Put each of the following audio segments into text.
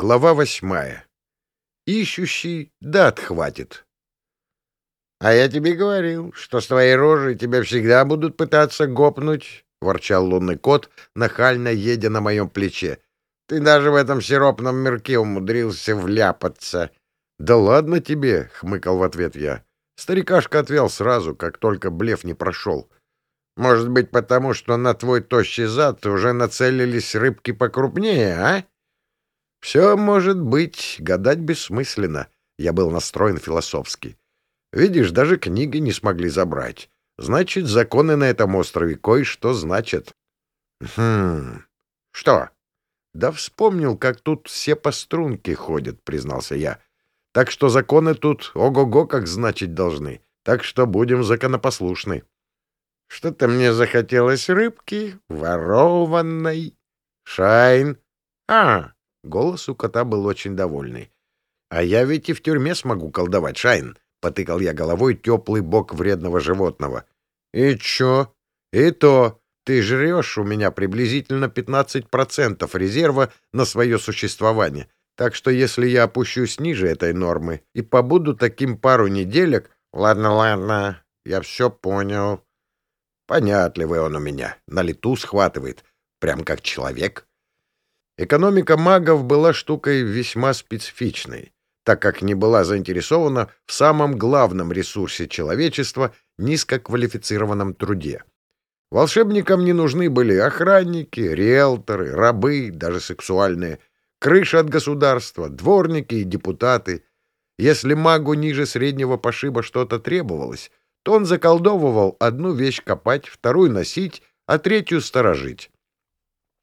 Глава восьмая. Ищущий да отхватит. — А я тебе говорил, что с твоей рожей тебя всегда будут пытаться гопнуть, — ворчал лунный кот, нахально едя на моем плече. — Ты даже в этом сиропном мирке умудрился вляпаться. — Да ладно тебе, — хмыкал в ответ я. Старикашка отвел сразу, как только блеф не прошел. — Может быть, потому что на твой тощий зад уже нацелились рыбки покрупнее, а? — все может быть, гадать бессмысленно. Я был настроен философски. Видишь, даже книги не смогли забрать. Значит, законы на этом острове кое-что значат. Хм, что? Да вспомнил, как тут все по струнке ходят, признался я. Так что законы тут ого-го как значить должны. Так что будем законопослушны. Что-то мне захотелось рыбки, ворованной. Шайн. А, Голос у кота был очень довольный. «А я ведь и в тюрьме смогу колдовать, Шайн!» — потыкал я головой теплый бок вредного животного. «И чё? И то! Ты жрешь у меня приблизительно 15% резерва на свое существование, так что если я опущусь ниже этой нормы и побуду таким пару неделек... Ладно, ладно, я все понял. Понятливый он у меня, на лету схватывает, прям как человек». Экономика магов была штукой весьма специфичной, так как не была заинтересована в самом главном ресурсе человечества — низкоквалифицированном труде. Волшебникам не нужны были охранники, риэлторы, рабы, даже сексуальные, крыша от государства, дворники и депутаты. Если магу ниже среднего пошиба что-то требовалось, то он заколдовывал одну вещь копать, вторую носить, а третью сторожить.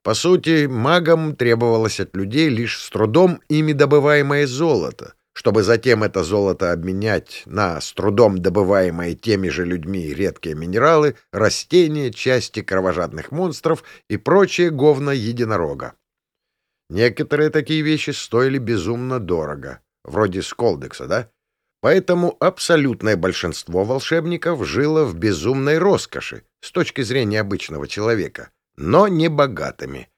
По сути, магам требовалось от людей лишь с трудом ими добываемое золото, чтобы затем это золото обменять на с трудом добываемые теми же людьми редкие минералы, растения, части кровожадных монстров и прочее говно единорога. Некоторые такие вещи стоили безумно дорого, вроде сколдекса, да? Поэтому абсолютное большинство волшебников жило в безумной роскоши с точки зрения обычного человека но не богатыми.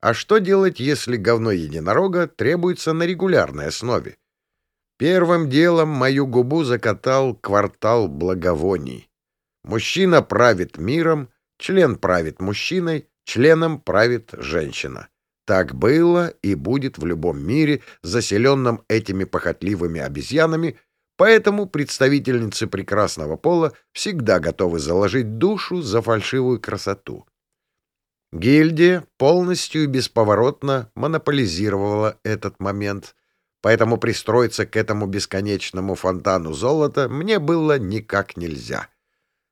А что делать, если говно единорога требуется на регулярной основе? Первым делом мою губу закатал квартал благовоний. Мужчина правит миром, член правит мужчиной, членом правит женщина. Так было и будет в любом мире, заселенном этими похотливыми обезьянами, поэтому представительницы прекрасного пола всегда готовы заложить душу за фальшивую красоту. Гильдия полностью и бесповоротно монополизировала этот момент, поэтому пристроиться к этому бесконечному фонтану золота мне было никак нельзя.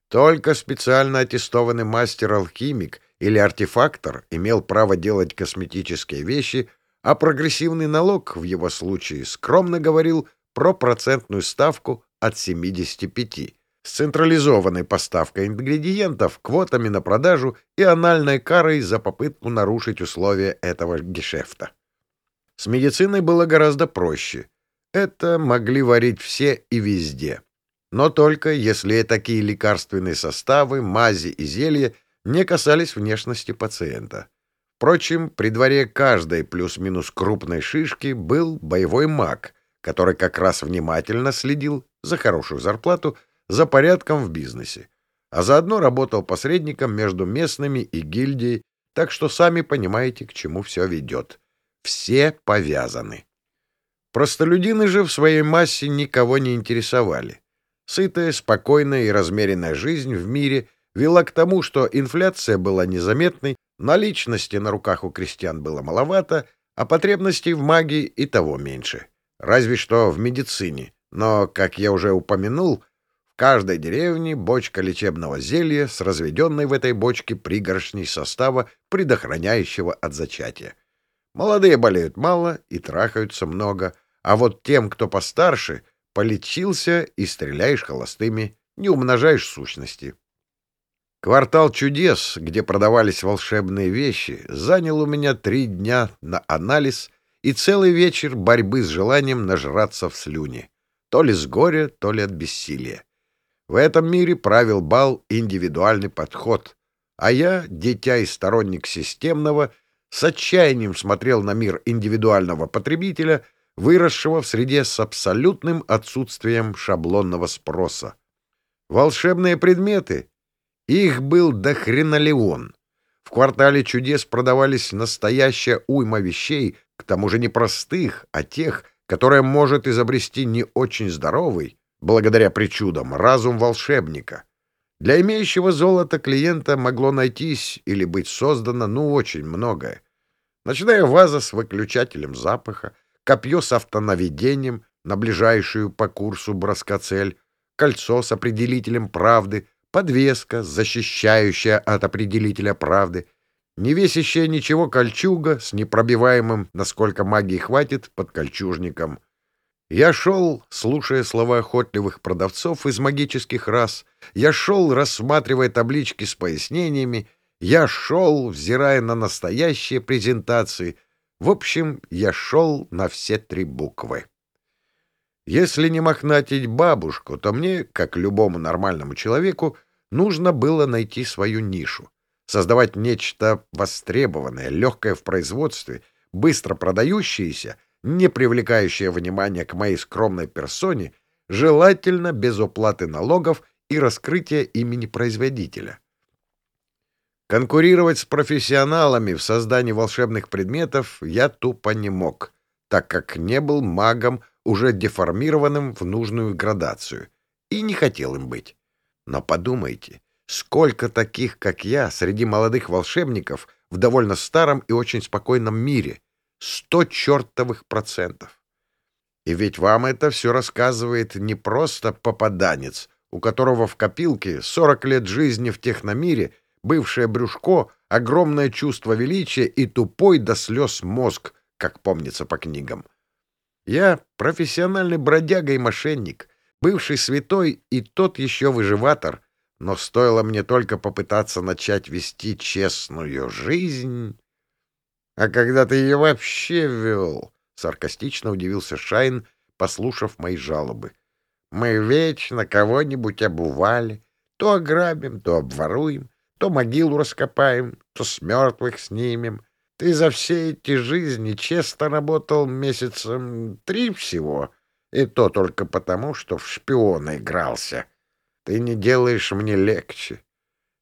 Только специально аттестованный мастер-алхимик или артефактор имел право делать косметические вещи, а прогрессивный налог в его случае скромно говорил про процентную ставку от 75 с централизованной поставкой ингредиентов, квотами на продажу и анальной карой за попытку нарушить условия этого гешефта. С медициной было гораздо проще. Это могли варить все и везде. Но только если такие лекарственные составы, мази и зелья не касались внешности пациента. Впрочем, при дворе каждой плюс-минус крупной шишки был боевой маг, который как раз внимательно следил за хорошую зарплату за порядком в бизнесе, а заодно работал посредником между местными и гильдией, так что сами понимаете, к чему все ведет. Все повязаны. Простолюдины же в своей массе никого не интересовали. Сытая, спокойная и размеренная жизнь в мире вела к тому, что инфляция была незаметной, наличности на руках у крестьян было маловато, а потребностей в магии и того меньше. Разве что в медицине. Но, как я уже упомянул, каждой деревне бочка лечебного зелья с разведенной в этой бочке пригоршней состава, предохраняющего от зачатия. Молодые болеют мало и трахаются много, а вот тем, кто постарше, полечился и стреляешь холостыми, не умножаешь сущности. Квартал чудес, где продавались волшебные вещи, занял у меня три дня на анализ и целый вечер борьбы с желанием нажраться в слюни, то ли с горя, то ли от бессилия. В этом мире правил бал индивидуальный подход, а я, дитя и сторонник системного, с отчаянием смотрел на мир индивидуального потребителя, выросшего в среде с абсолютным отсутствием шаблонного спроса. Волшебные предметы? Их был до хренолеон. В квартале чудес продавались настоящая уйма вещей, к тому же не простых, а тех, которые может изобрести не очень здоровый, благодаря причудам, разум волшебника. Для имеющего золото клиента могло найтись или быть создано ну очень многое. Начиная ваза с выключателем запаха, копье с автонаведением на ближайшую по курсу броска цель, кольцо с определителем правды, подвеска, защищающая от определителя правды, не весящая ничего кольчуга с непробиваемым, насколько магии хватит, под кольчужником — я шел, слушая слова охотливых продавцов из магических рас, я шел, рассматривая таблички с пояснениями, я шел, взирая на настоящие презентации. В общем, я шел на все три буквы. Если не мохнатить бабушку, то мне, как любому нормальному человеку, нужно было найти свою нишу, создавать нечто востребованное, легкое в производстве, быстро продающееся — не привлекающее внимания к моей скромной персоне, желательно без уплаты налогов и раскрытия имени производителя. Конкурировать с профессионалами в создании волшебных предметов я тупо не мог, так как не был магом, уже деформированным в нужную градацию, и не хотел им быть. Но подумайте, сколько таких, как я, среди молодых волшебников в довольно старом и очень спокойном мире — Сто чертовых процентов. И ведь вам это все рассказывает не просто попаданец, у которого в копилке 40 лет жизни в техномире, бывшее брюшко, огромное чувство величия и тупой до слез мозг, как помнится по книгам. Я профессиональный бродяга и мошенник, бывший святой и тот еще выживатор, но стоило мне только попытаться начать вести честную жизнь... А когда ты ее вообще вел? Саркастично удивился Шайн, послушав мои жалобы. Мы вечно кого-нибудь обували. То ограбим, то обворуем, то могилу раскопаем, то с мертвых снимем. Ты за все эти жизни честно работал месяцем три всего, и то только потому, что в шпиона игрался. Ты не делаешь мне легче.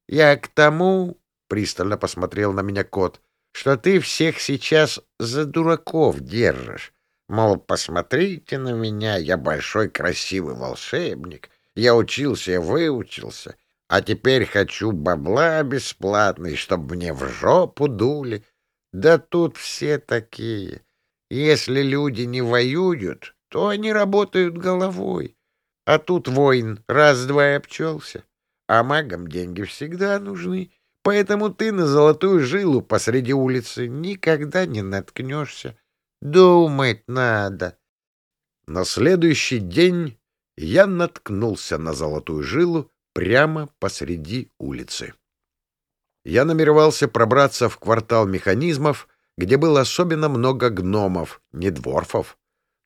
Я к тому, — пристально посмотрел на меня кот, что ты всех сейчас за дураков держишь. Мол, посмотрите на меня, я большой красивый волшебник, я учился и выучился, а теперь хочу бабла бесплатный, чтобы мне в жопу дули. Да тут все такие. Если люди не воюют, то они работают головой. А тут воин раз-два и обчелся. А магам деньги всегда нужны. Поэтому ты на золотую жилу посреди улицы никогда не наткнешься. Думать надо. На следующий день я наткнулся на золотую жилу прямо посреди улицы. Я намеревался пробраться в квартал механизмов, где было особенно много гномов, не дворфов,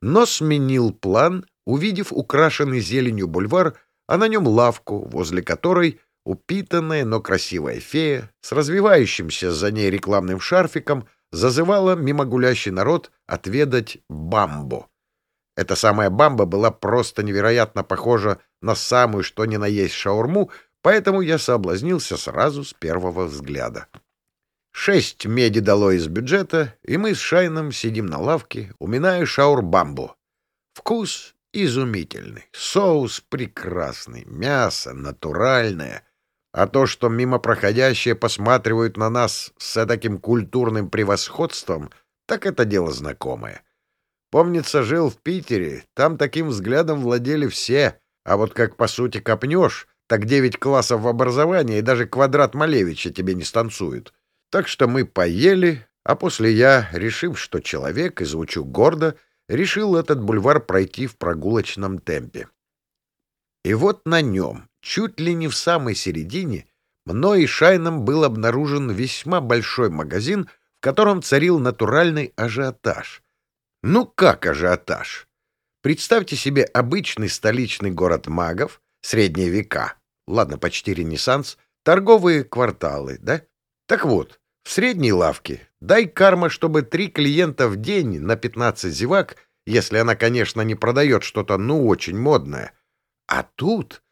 но сменил план, увидев украшенный зеленью бульвар, а на нем лавку, возле которой — Упитанная, но красивая фея с развивающимся за ней рекламным шарфиком зазывала мимо гулящий народ отведать бамбу. Эта самая бамба была просто невероятно похожа на самую что ни на есть шаурму, поэтому я соблазнился сразу с первого взгляда. Шесть меди дало из бюджета, и мы с Шайном сидим на лавке, уминая шаурбамбу. Вкус изумительный, соус прекрасный, мясо натуральное — а то, что мимо проходящие посматривают на нас с таким культурным превосходством, так это дело знакомое. Помнится, жил в Питере, там таким взглядом владели все, а вот как по сути копнешь, так девять классов образования и даже квадрат Малевича тебе не станцуют. Так что мы поели, а после я, решив, что человек, и звучу гордо, решил этот бульвар пройти в прогулочном темпе. И вот на нем, Чуть ли не в самой середине мной и Шайном был обнаружен весьма большой магазин, в котором царил натуральный ажиотаж. Ну как ажиотаж? Представьте себе обычный столичный город магов, средние века, ладно, почти ренессанс, торговые кварталы, да? Так вот, в средней лавке Дай карма, чтобы три клиента в день на 15 зевак, если она, конечно, не продает что-то ну очень модное. А тут,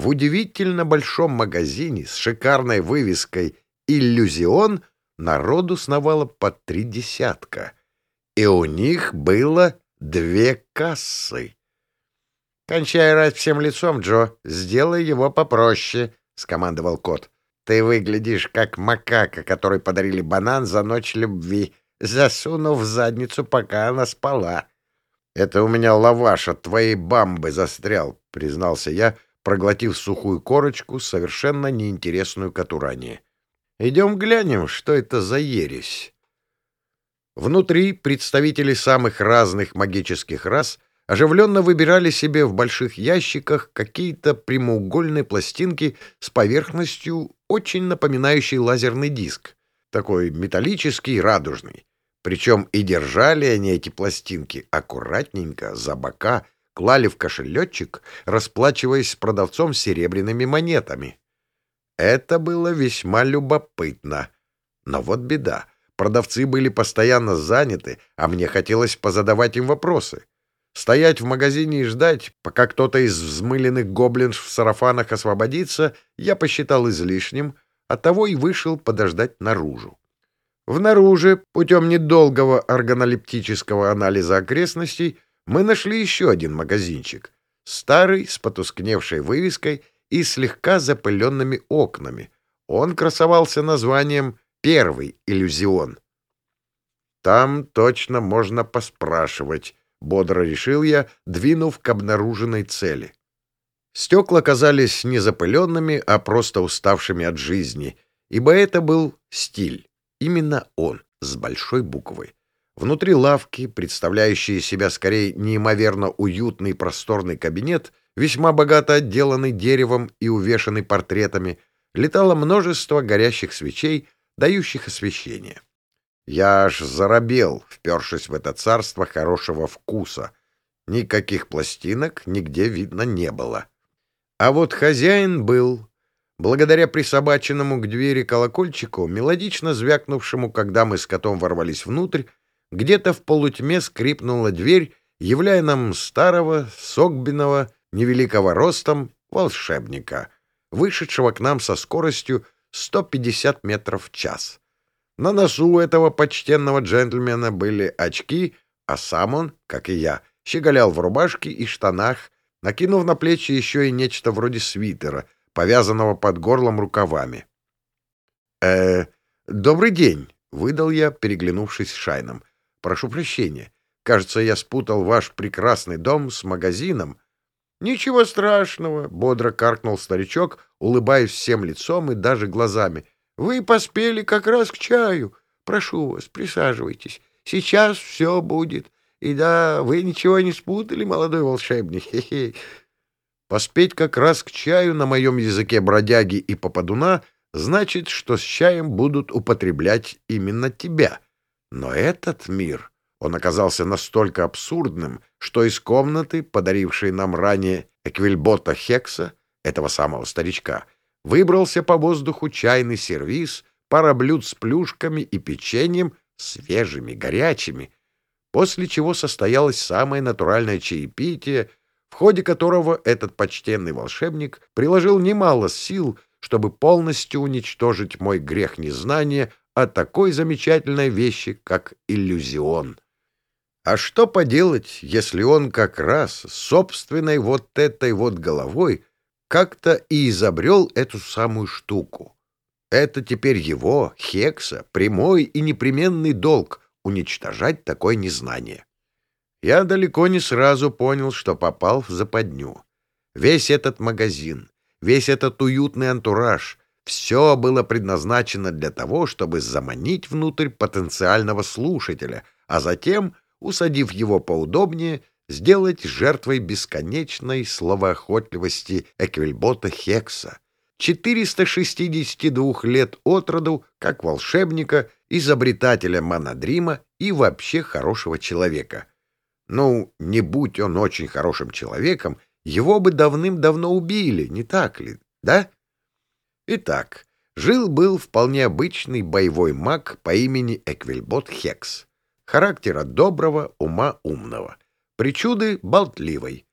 в удивительно большом магазине с шикарной вывеской «Иллюзион», народу сновало по три десятка. И у них было две кассы. «Кончай рать всем лицом, Джо. Сделай его попроще», — скомандовал кот. «Ты выглядишь как макака, которой подарили банан за ночь любви, засунув в задницу, пока она спала». «Это у меня лаваш от твоей бамбы застрял», — признался я, проглотив сухую корочку, совершенно неинтересную катуране. «Идем глянем, что это за ересь». Внутри представители самых разных магических рас оживленно выбирали себе в больших ящиках какие-то прямоугольные пластинки с поверхностью, очень напоминающей лазерный диск, такой металлический радужный. Причем и держали они эти пластинки аккуратненько, за бока, клали в кошелечек, расплачиваясь с продавцом серебряными монетами. Это было весьма любопытно. Но вот беда. Продавцы были постоянно заняты, а мне хотелось позадавать им вопросы. Стоять в магазине и ждать, пока кто-то из взмыленных гоблинш в сарафанах освободится, я посчитал излишним, оттого и вышел подождать наружу. Внаружи, путем недолгого органолептического анализа окрестностей, мы нашли еще один магазинчик. Старый, с потускневшей вывеской и слегка запыленными окнами. Он красовался названием первый иллюзион. Там точно можно поспрашивать, бодро решил я, двинув к обнаруженной цели. Стекла казались не запыленными, а просто уставшими от жизни, ибо это был стиль. Именно он, с большой буквы. Внутри лавки, представляющий себя скорее неимоверно уютный просторный кабинет, весьма богато отделанный деревом и увешанный портретами, летало множество горящих свечей, дающих освещение. Я аж заробел, впершись в это царство хорошего вкуса. Никаких пластинок нигде видно не было. А вот хозяин был. Благодаря присобаченному к двери колокольчику, мелодично звякнувшему, когда мы с котом ворвались внутрь, где-то в полутьме скрипнула дверь, являя нам старого, согбенного, невеликого ростом волшебника, вышедшего к нам со скоростью 150 метров в час. На носу этого почтенного джентльмена были очки, а сам он, как и я, щеголял в рубашке и штанах, накинув на плечи еще и нечто вроде свитера, повязанного под горлом рукавами. э добрый день», — выдал я, переглянувшись с Шайном. «Прошу прощения. Кажется, я спутал ваш прекрасный дом с магазином». «Ничего страшного», — бодро каркнул старичок, улыбаясь всем лицом и даже глазами. «Вы поспели как раз к чаю. Прошу вас, присаживайтесь. Сейчас все будет. И да, вы ничего не спутали, молодой волшебник. Хе -хе. Поспеть как раз к чаю на моем языке бродяги и попадуна значит, что с чаем будут употреблять именно тебя. Но этот мир, он оказался настолько абсурдным, что из комнаты, подарившей нам ранее Эквильбота Хекса, этого самого старичка, выбрался по воздуху чайный сервиз, пара блюд с плюшками и печеньем, свежими, горячими, после чего состоялось самое натуральное чаепитие, в ходе которого этот почтенный волшебник приложил немало сил, чтобы полностью уничтожить мой грех незнания о такой замечательной вещи, как иллюзион. А что поделать, если он как раз собственной вот этой вот головой как-то и изобрел эту самую штуку. Это теперь его, Хекса, прямой и непременный долг — уничтожать такое незнание. Я далеко не сразу понял, что попал в западню. Весь этот магазин, весь этот уютный антураж — все было предназначено для того, чтобы заманить внутрь потенциального слушателя, а затем, усадив его поудобнее, сделать жертвой бесконечной словоохотливости Эквильбота Хекса, 462 лет от роду, как волшебника, изобретателя Монодрима и вообще хорошего человека. Ну, не будь он очень хорошим человеком, его бы давным-давно убили, не так ли, да? Итак, жил-был вполне обычный боевой маг по имени Эквильбот Хекс. Характера доброго, ума умного. Причуды болтливой.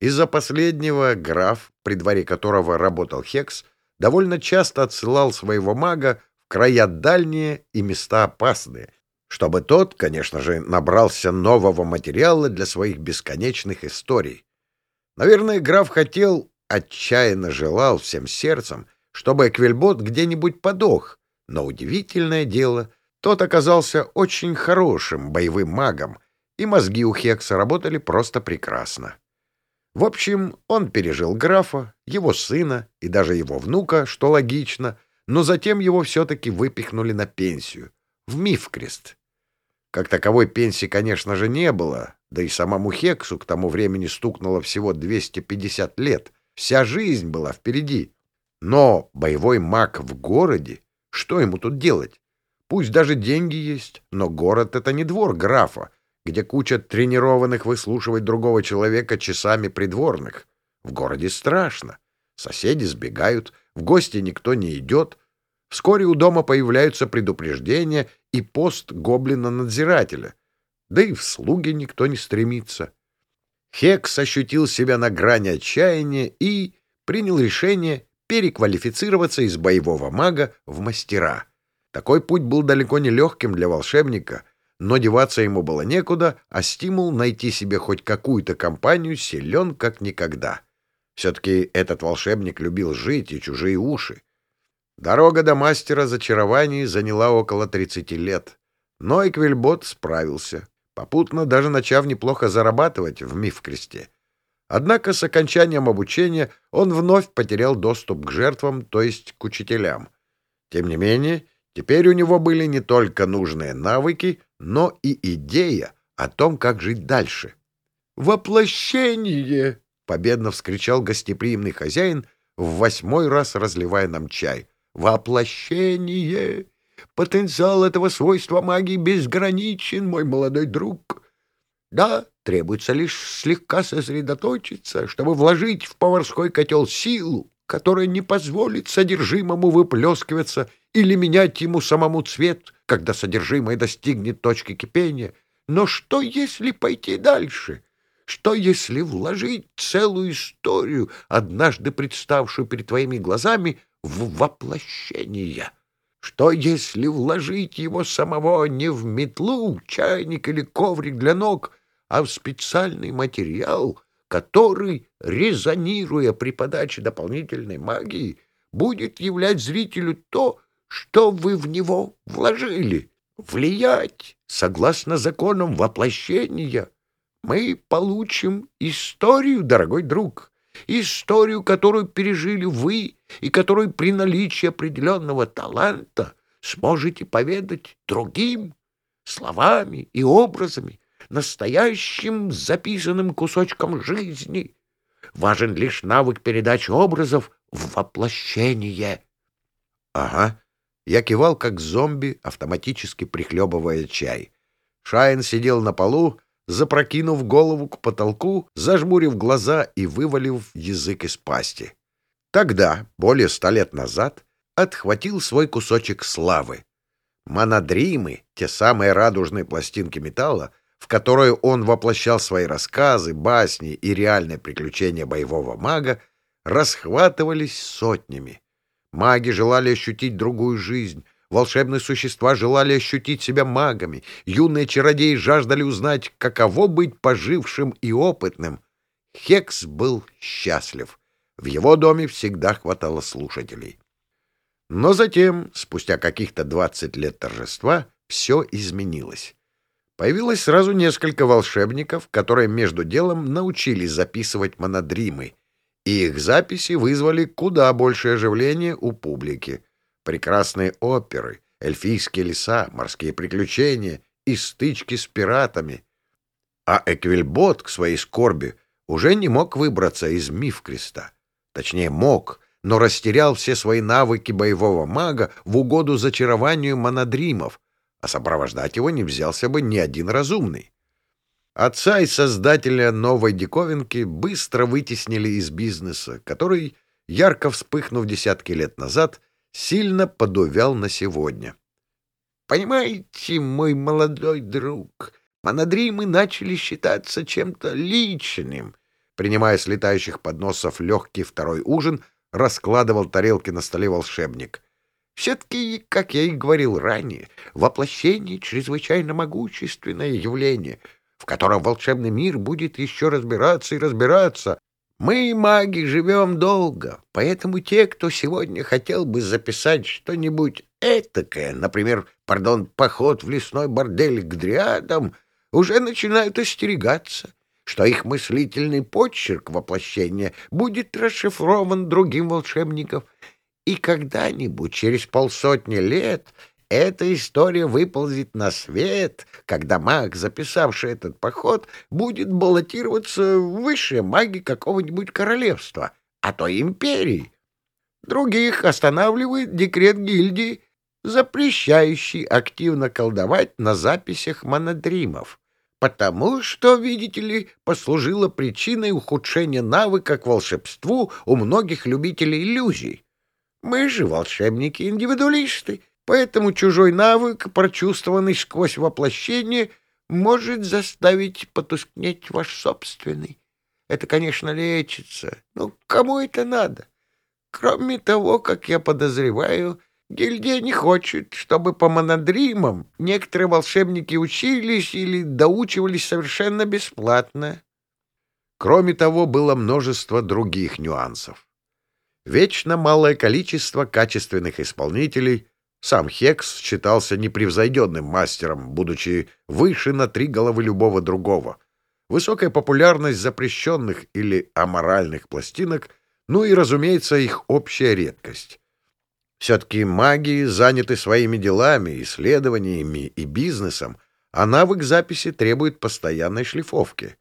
Из-за последнего граф, при дворе которого работал Хекс, довольно часто отсылал своего мага в края дальние и места опасные, чтобы тот, конечно же, набрался нового материала для своих бесконечных историй. Наверное, граф хотел, отчаянно желал всем сердцем, чтобы Эквильбот где-нибудь подох, но удивительное дело, тот оказался очень хорошим боевым магом, и мозги у Хекса работали просто прекрасно. В общем, он пережил графа, его сына и даже его внука, что логично, но затем его все-таки выпихнули на пенсию, в Мифкрест. Как таковой пенсии, конечно же, не было, да и самому Хексу к тому времени стукнуло всего 250 лет. Вся жизнь была впереди. Но боевой маг в городе, что ему тут делать? Пусть даже деньги есть, но город — это не двор графа, где куча тренированных выслушивать другого человека часами придворных. В городе страшно. Соседи сбегают, в гости никто не идет. Вскоре у дома появляются предупреждения и пост гоблина-надзирателя. Да и в слуги никто не стремится. Хекс ощутил себя на грани отчаяния и принял решение переквалифицироваться из боевого мага в мастера. Такой путь был далеко не легким для волшебника — но деваться ему было некуда, а стимул найти себе хоть какую-то компанию силен как никогда. Все-таки этот волшебник любил жить и чужие уши. Дорога до мастера зачарований заняла около 30 лет, но Эквильбот справился, попутно даже начав неплохо зарабатывать в Мифкресте. Однако с окончанием обучения он вновь потерял доступ к жертвам, то есть к учителям. Тем не менее, теперь у него были не только нужные навыки, но и идея о том, как жить дальше. «Воплощение!» — победно вскричал гостеприимный хозяин, в восьмой раз разливая нам чай. «Воплощение! Потенциал этого свойства магии безграничен, мой молодой друг. Да, требуется лишь слегка сосредоточиться, чтобы вложить в поварской котел силу, которая не позволит содержимому выплескиваться или менять ему самому цвет, когда содержимое достигнет точки кипения. Но что, если пойти дальше? Что, если вложить целую историю, однажды представшую перед твоими глазами, в воплощение? Что, если вложить его самого не в метлу, чайник или коврик для ног, а в специальный материал, который, резонируя при подаче дополнительной магии, будет являть зрителю то, что вы в него вложили. Влиять, согласно законам воплощения, мы получим историю, дорогой друг, историю, которую пережили вы и которую при наличии определенного таланта сможете поведать другим словами и образами, настоящим записанным кусочком жизни. Важен лишь навык передачи образов в воплощение. — Ага, я кивал, как зомби, автоматически прихлебывая чай. Шайн сидел на полу, запрокинув голову к потолку, зажмурив глаза и вывалив язык из пасти. Тогда, более ста лет назад, отхватил свой кусочек славы. Монодримы, те самые радужные пластинки металла, в которые он воплощал свои рассказы, басни и реальные приключения боевого мага, расхватывались сотнями. Маги желали ощутить другую жизнь, волшебные существа желали ощутить себя магами, юные чародеи жаждали узнать, каково быть пожившим и опытным. Хекс был счастлив. В его доме всегда хватало слушателей. Но затем, спустя каких-то двадцать лет торжества, все изменилось. Появилось сразу несколько волшебников, которые между делом научились записывать монодримы — и их записи вызвали куда большее оживление у публики. Прекрасные оперы, эльфийские леса, морские приключения и стычки с пиратами. А Эквильбот к своей скорби уже не мог выбраться из Мифкреста. Точнее, мог, но растерял все свои навыки боевого мага в угоду зачарованию монодримов, а сопровождать его не взялся бы ни один разумный. Отца и создателя новой диковинки быстро вытеснили из бизнеса, который, ярко вспыхнув десятки лет назад, сильно подувял на сегодня. Понимаете, мой молодой друг, монодримы начали считаться чем-то личным. Принимая с летающих подносов легкий второй ужин, раскладывал тарелки на столе волшебник. Все-таки, как я и говорил ранее, воплощение — чрезвычайно могущественное явление, в котором волшебный мир будет еще разбираться и разбираться. Мы, маги, живем долго, поэтому те, кто сегодня хотел бы записать что-нибудь этакое, например, пардон, поход в лесной бордель к дриадам, уже начинают остерегаться, что их мыслительный почерк воплощения будет расшифрован другим волшебником, и когда-нибудь, через полсотни лет, эта история выползет на свет, когда маг, записавший этот поход, будет баллотироваться в высшие маги какого-нибудь королевства, а то империи. Других останавливает декрет гильдии, запрещающий активно колдовать на записях монодримов, потому что, видите ли, послужило причиной ухудшения навыка к волшебству у многих любителей иллюзий. Мы же волшебники-индивидуалисты, поэтому чужой навык, прочувствованный сквозь воплощение, может заставить потускнеть ваш собственный. Это, конечно, лечится, но кому это надо? Кроме того, как я подозреваю, Гильдия не хочет, чтобы по монодримам некоторые волшебники учились или доучивались совершенно бесплатно. Кроме того, было множество других нюансов. Вечно малое количество качественных исполнителей. Сам Хекс считался непревзойденным мастером, будучи выше на три головы любого другого. Высокая популярность запрещенных или аморальных пластинок, ну и, разумеется, их общая редкость. Все-таки маги заняты своими делами, исследованиями и бизнесом, а навык записи требует постоянной шлифовки.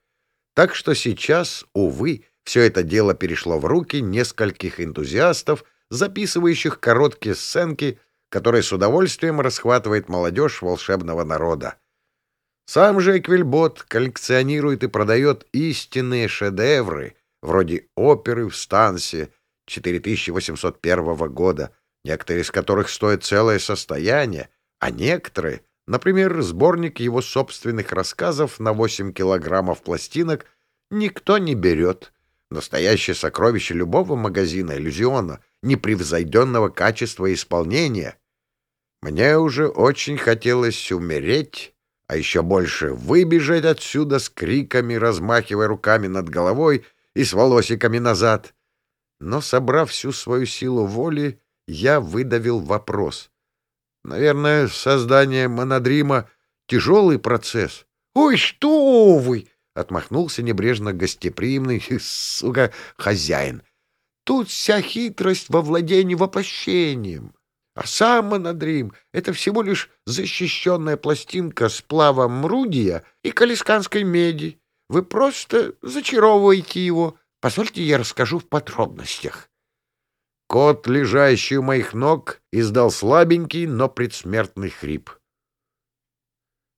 Так что сейчас, увы, все это дело перешло в руки нескольких энтузиастов, записывающих короткие сценки, которые с удовольствием расхватывает молодежь волшебного народа. Сам же Эквильбот коллекционирует и продает истинные шедевры, вроде оперы в Стансе 4801 года, некоторые из которых стоят целое состояние, а некоторые, например, сборник его собственных рассказов на 8 килограммов пластинок, никто не берет. Настоящее сокровище любого магазина иллюзиона, непревзойденного качества исполнения. Мне уже очень хотелось умереть, а еще больше выбежать отсюда с криками, размахивая руками над головой и с волосиками назад. Но, собрав всю свою силу воли, я выдавил вопрос. Наверное, создание монодрима — тяжелый процесс. — Ой, что вы! — отмахнулся небрежно гостеприимный, сука, хозяин. — Тут вся хитрость во владении воплощением. А сам монодрим — это всего лишь защищенная пластинка сплава мрудия и калисканской меди. Вы просто зачаровываете его. Позвольте, я расскажу в подробностях. Кот, лежащий у моих ног, издал слабенький, но предсмертный хрип.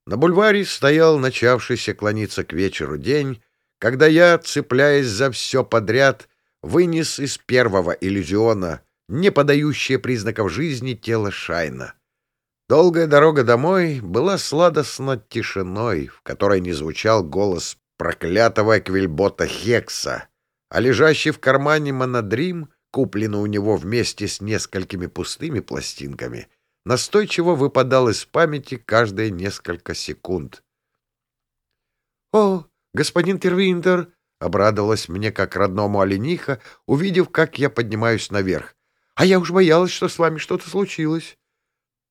На бульваре стоял начавшийся клониться к вечеру день, когда я, цепляясь за все подряд, вынес из первого иллюзиона, не подающее признаков жизни, тело Шайна. Долгая дорога домой была сладостно тишиной, в которой не звучал голос проклятого Эквильбота Хекса, а лежащий в кармане монодрим — куплено у него вместе с несколькими пустыми пластинками, настойчиво выпадал из памяти каждые несколько секунд. «О, господин Тервинтер!» — обрадовалась мне как родному олениха, увидев, как я поднимаюсь наверх. «А я уж боялась, что с вами что-то случилось».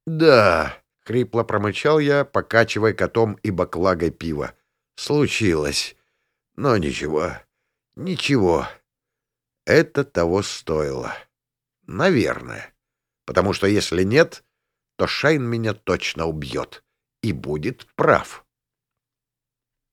«Да», — хрипло промычал я, покачивая котом и баклагой пива. «Случилось. Но ничего, ничего». Это того стоило. Наверное. Потому что если нет, то Шайн меня точно убьет. И будет прав.